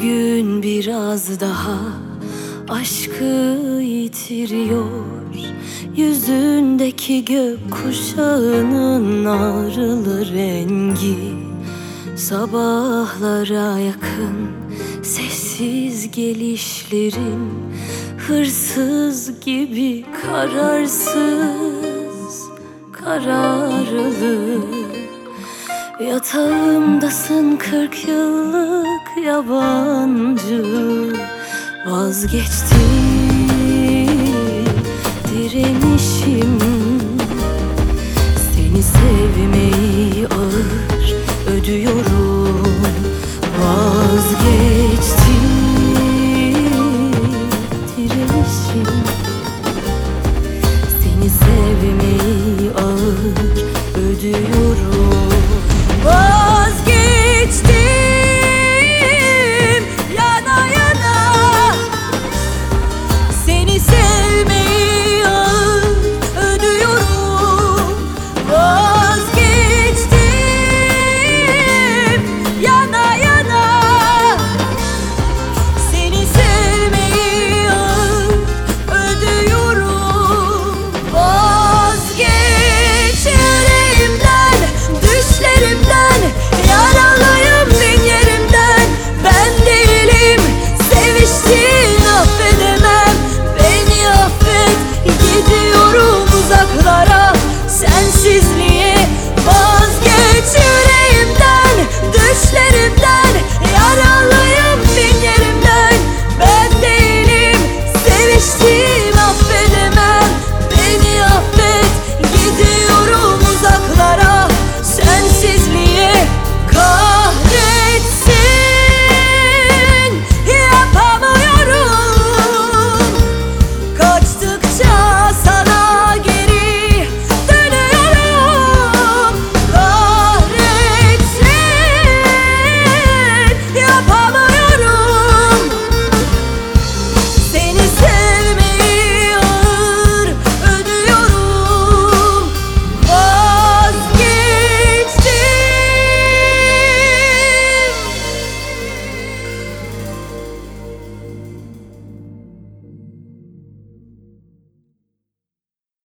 gün biraz daha aşkı yitiriyor. Yüzündeki gök kuşağının ağrılı rengi. Sabahlara yakın sessiz gelişlerin Hırsız gibi kararsız kararlı Yatağımdasın kırk yıllık yabancı. Vazgeçtim